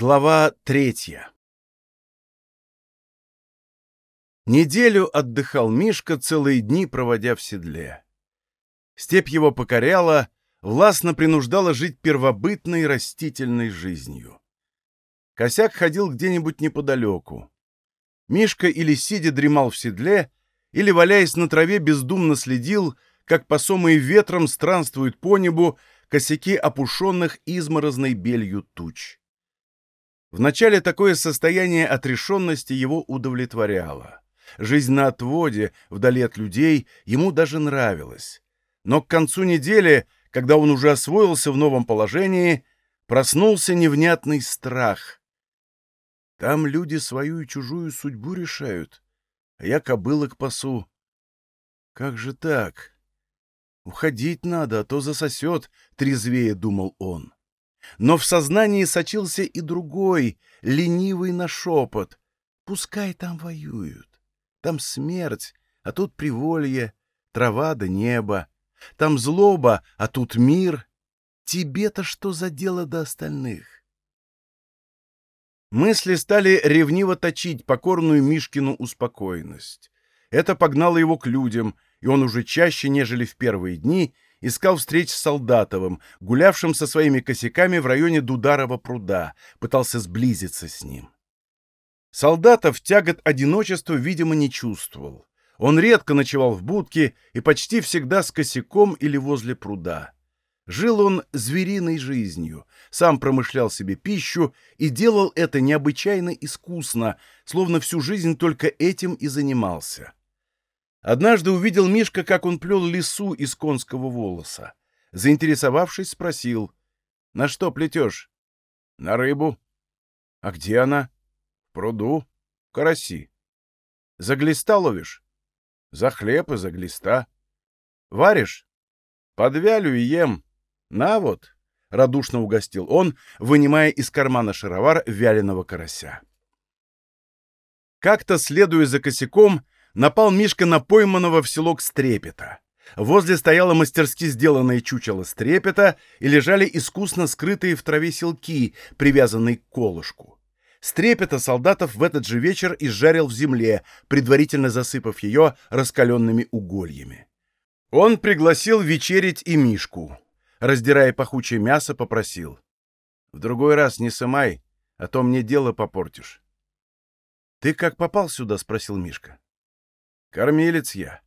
Глава третья Неделю отдыхал Мишка, целые дни проводя в седле. Степь его покоряла, властно принуждала жить первобытной растительной жизнью. Косяк ходил где-нибудь неподалеку. Мишка или сидя дремал в седле, или, валяясь на траве, бездумно следил, как посомые ветром странствуют по небу косяки опушенных изморозной белью туч. Вначале такое состояние отрешенности его удовлетворяло. Жизнь на отводе, вдали от людей, ему даже нравилась. Но к концу недели, когда он уже освоился в новом положении, проснулся невнятный страх. Там люди свою и чужую судьбу решают, а я кобылок пасу. Как же так? Уходить надо, а то засосет, трезвее думал он. Но в сознании сочился и другой, ленивый нашепот. Пускай там воюют. Там смерть, а тут приволье, трава да небо. Там злоба, а тут мир. Тебе-то что за дело до остальных? Мысли стали ревниво точить покорную Мишкину успокоенность. Это погнало его к людям, и он уже чаще, нежели в первые дни, искал встреч с Солдатовым, гулявшим со своими косяками в районе Дударова пруда, пытался сблизиться с ним. Солдатов тягот одиночества, видимо, не чувствовал. Он редко ночевал в будке и почти всегда с косяком или возле пруда. Жил он звериной жизнью, сам промышлял себе пищу и делал это необычайно искусно, словно всю жизнь только этим и занимался. Однажды увидел Мишка, как он плел лису из конского волоса. Заинтересовавшись, спросил. — На что плетешь? — На рыбу. — А где она? — В пруду. — Караси. — За глиста ловишь? — За хлеб и за глиста. — Варишь? — Подвялю и ем. На вот. — радушно угостил он, вынимая из кармана шаровар вяленого карася. Как-то, следуя за косяком, напал Мишка на пойманного в селок стрепета. Возле стояло мастерски сделанное чучело стрепета и лежали искусно скрытые в траве селки, привязанные к колышку. Стрепета солдатов в этот же вечер изжарил в земле, предварительно засыпав ее раскаленными угольями. Он пригласил вечерить и Мишку. Раздирая пахучее мясо, попросил. «В другой раз не сымай, а то мне дело попортишь». «Ты как попал сюда?» — спросил Мишка. Кормилец я.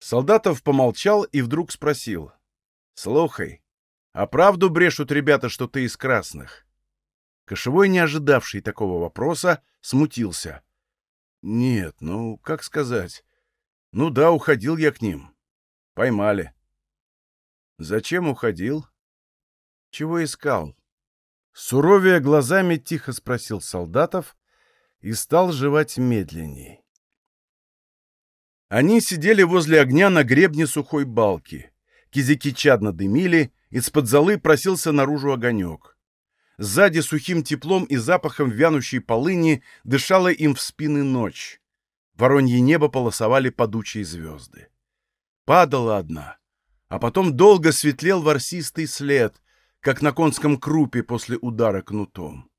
Солдатов помолчал и вдруг спросил. «Слухай, а правду брешут ребята, что ты из красных?» Кошевой, не ожидавший такого вопроса, смутился. «Нет, ну, как сказать? Ну да, уходил я к ним. Поймали». «Зачем уходил?» «Чего искал?» Суровее глазами тихо спросил солдатов и стал жевать медленней. Они сидели возле огня на гребне сухой балки. Кизяки чадно дымили, из-под золы просился наружу огонек. Сзади сухим теплом и запахом вянущей полыни дышала им в спины ночь. Воронье небо полосовали падучие звезды. Падала одна, а потом долго светлел ворсистый след, как на конском крупе после удара кнутом.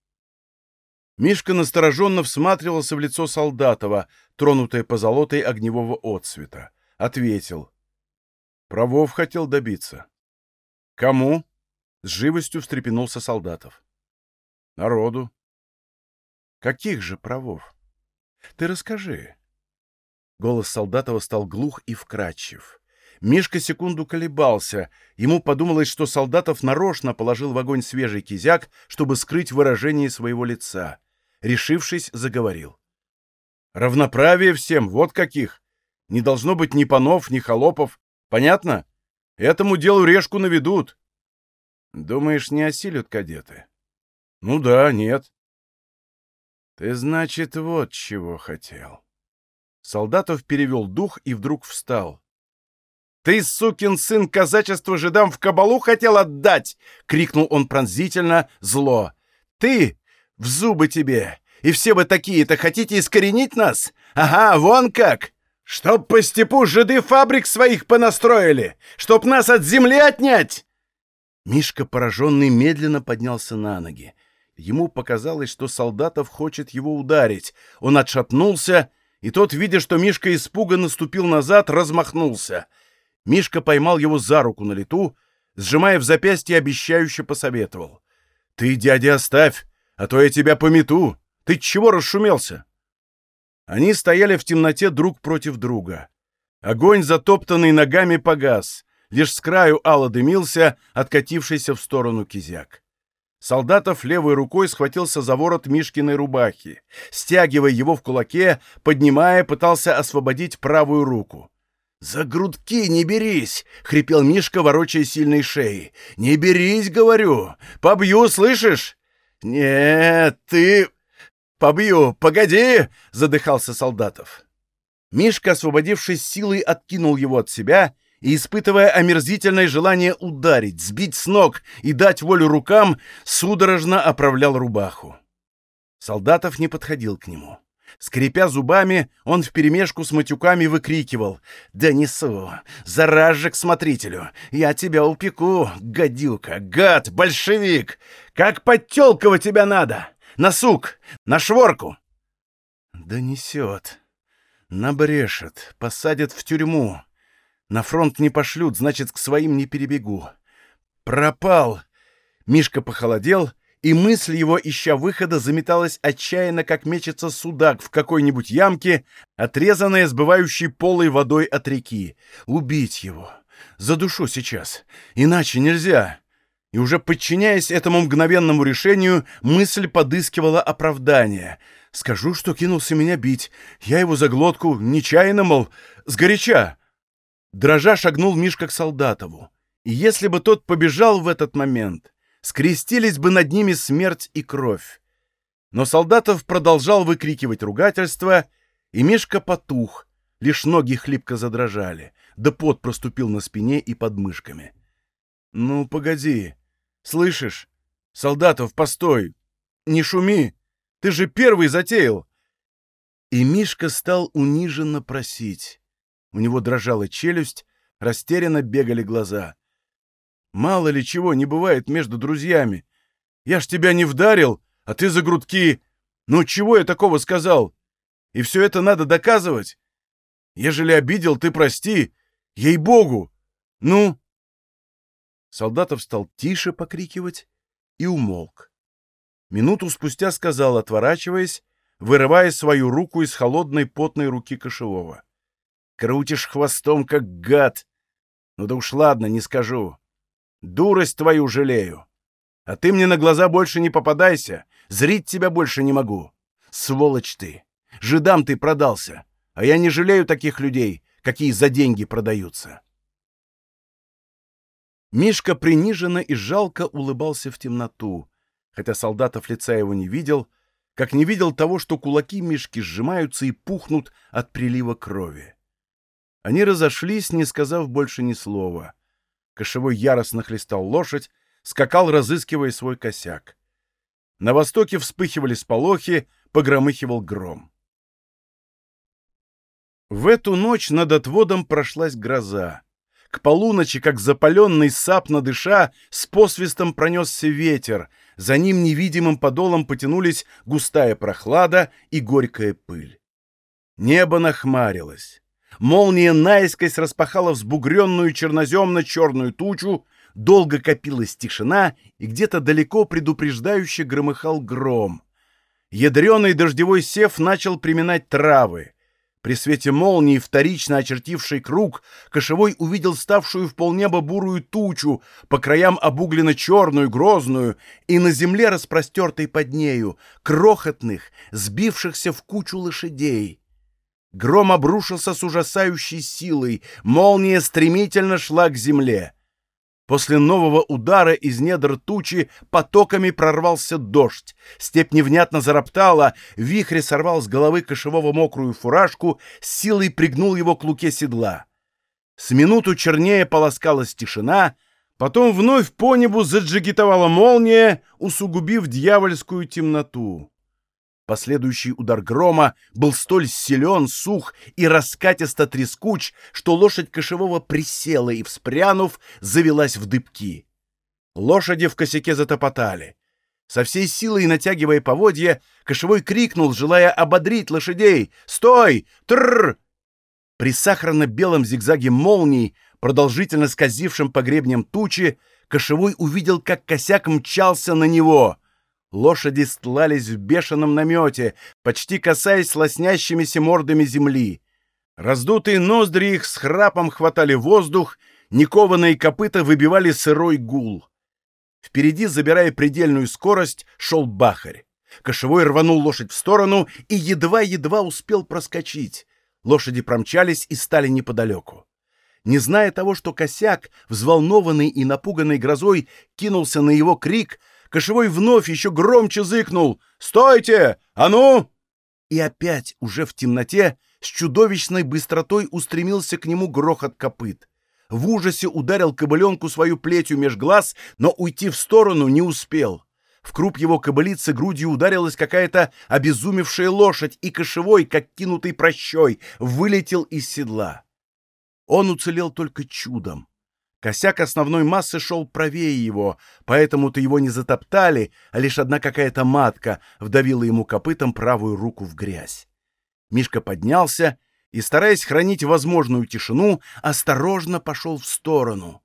Мишка настороженно всматривался в лицо Солдатова, тронутое позолотой огневого отсвета. Ответил. Правов хотел добиться. Кому? С живостью встрепенулся Солдатов. Народу. Каких же правов? Ты расскажи. Голос Солдатова стал глух и вкрадчив. Мишка секунду колебался. Ему подумалось, что Солдатов нарочно положил в огонь свежий кизяк, чтобы скрыть выражение своего лица решившись, заговорил. «Равноправие всем, вот каких! Не должно быть ни панов, ни холопов. Понятно? Этому делу решку наведут». «Думаешь, не осилят кадеты?» «Ну да, нет». «Ты, значит, вот чего хотел». Солдатов перевел дух и вдруг встал. «Ты, сукин сын, казачество жидам в кабалу хотел отдать!» — крикнул он пронзительно, зло. «Ты, в зубы тебе! И все вы такие-то хотите искоренить нас? Ага, вон как! Чтоб по степу жиды фабрик своих понастроили! Чтоб нас от земли отнять!» Мишка, пораженный, медленно поднялся на ноги. Ему показалось, что Солдатов хочет его ударить. Он отшатнулся, и тот, видя, что Мишка испуганно наступил назад, размахнулся. Мишка поймал его за руку на лету, сжимая в запястье, обещающе посоветовал. «Ты, дядя, оставь, а то я тебя помету. Ты чего расшумелся?» Они стояли в темноте друг против друга. Огонь, затоптанный ногами, погас. Лишь с краю ало дымился, откатившийся в сторону кизяк. Солдатов левой рукой схватился за ворот Мишкиной рубахи. Стягивая его в кулаке, поднимая, пытался освободить правую руку. «За грудки не берись!» — хрипел Мишка, ворочая сильной шеей. «Не берись, говорю! Побью, слышишь?» «Нет, ты...» «Побью! Погоди!» — задыхался Солдатов. Мишка, освободившись силой, откинул его от себя и, испытывая омерзительное желание ударить, сбить с ног и дать волю рукам, судорожно оправлял рубаху. Солдатов не подходил к нему. Скрипя зубами, он вперемешку с матюками выкрикивал «Да несу! Зараз же к смотрителю! Я тебя упеку, гадюка, гад, большевик! Как подтелково тебя надо! На сук! На шворку!» «Да несет! Набрешет! Посадят в тюрьму!» На фронт не пошлют, значит, к своим не перебегу. Пропал! Мишка похолодел, и мысль его, ища выхода, заметалась отчаянно, как мечется судак в какой-нибудь ямке, отрезанная сбывающей полой водой от реки. Убить его! За душу сейчас! Иначе нельзя! И уже подчиняясь этому мгновенному решению, мысль подыскивала оправдание. Скажу, что кинулся меня бить. Я его за глотку, нечаянно, мол, сгоряча. Дрожа шагнул Мишка к Солдатову. И если бы тот побежал в этот момент, скрестились бы над ними смерть и кровь. Но Солдатов продолжал выкрикивать ругательства, и Мишка потух, лишь ноги хлипко задрожали, да пот проступил на спине и под мышками. «Ну, погоди. Слышишь? Солдатов, постой! Не шуми! Ты же первый затеял!» И Мишка стал униженно просить. У него дрожала челюсть, растерянно бегали глаза. «Мало ли чего не бывает между друзьями. Я ж тебя не вдарил, а ты за грудки. Ну чего я такого сказал? И все это надо доказывать? Ежели обидел, ты прости. Ей-богу! Ну!» Солдатов стал тише покрикивать и умолк. Минуту спустя сказал, отворачиваясь, вырывая свою руку из холодной потной руки кошевого. Крутишь хвостом, как гад. Ну да уж ладно, не скажу. Дурость твою жалею. А ты мне на глаза больше не попадайся. Зрить тебя больше не могу. Сволочь ты. Жидам ты продался. А я не жалею таких людей, какие за деньги продаются. Мишка приниженно и жалко улыбался в темноту, хотя солдатов лица его не видел, как не видел того, что кулаки Мишки сжимаются и пухнут от прилива крови. Они разошлись, не сказав больше ни слова. Кошевой яростно хлестал лошадь, скакал, разыскивая свой косяк. На востоке вспыхивали сполохи, погромыхивал гром. В эту ночь над отводом прошлась гроза. К полуночи, как запаленный сап на дыша, с посвистом пронесся ветер, за ним невидимым подолом потянулись густая прохлада и горькая пыль. Небо нахмарилось. Молния наискось распахала взбугренную черноземно-черную тучу, долго копилась тишина, и где-то далеко предупреждающе громыхал гром. Ядреный дождевой сев начал приминать травы. При свете молнии, вторично очертивший круг, Кошевой увидел ставшую в полнеба бурую тучу, по краям обугленно-черную, грозную, и на земле, распростертой под нею, крохотных, сбившихся в кучу лошадей. Гром обрушился с ужасающей силой, молния стремительно шла к земле. После нового удара из недр тучи потоками прорвался дождь. Степь невнятно зароптала, вихрь сорвал с головы кошевого мокрую фуражку, с силой пригнул его к луке седла. С минуту чернее полоскалась тишина, потом вновь по небу заджигитовала молния, усугубив дьявольскую темноту. Последующий удар грома был столь силен, сух и раскатисто трескуч, что лошадь кошевого присела и, вспрянув, завелась в дыбки. Лошади в косяке затопотали. Со всей силой натягивая поводья, Кошевой крикнул, желая ободрить лошадей «Стой! Трррр!» При сахарно-белом зигзаге молний, продолжительно скользившем по гребням тучи, Кошевой увидел, как косяк мчался на него. Лошади стлались в бешеном намете, почти касаясь лоснящимися мордами земли. Раздутые ноздри их с храпом хватали воздух, никованные копыта выбивали сырой гул. Впереди, забирая предельную скорость, шел бахарь. Кошевой рванул лошадь в сторону и едва-едва успел проскочить. Лошади промчались и стали неподалеку. Не зная того, что косяк, взволнованный и напуганный грозой, кинулся на его крик, Кошевой вновь еще громче зыкнул «Стойте! А ну!» И опять, уже в темноте, с чудовищной быстротой устремился к нему грохот копыт. В ужасе ударил кобыленку свою плетью меж глаз, но уйти в сторону не успел. В круп его кобылицы грудью ударилась какая-то обезумевшая лошадь, и кошевой, как кинутый прощой, вылетел из седла. Он уцелел только чудом. Косяк основной массы шел правее его, поэтому-то его не затоптали, а лишь одна какая-то матка вдавила ему копытом правую руку в грязь. Мишка поднялся и, стараясь хранить возможную тишину, осторожно пошел в сторону.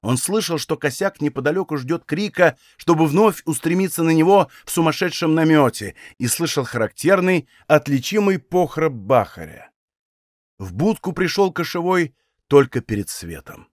Он слышал, что косяк неподалеку ждет крика, чтобы вновь устремиться на него в сумасшедшем намете, и слышал характерный, отличимый похрап бахаря. В будку пришел кошевой только перед светом.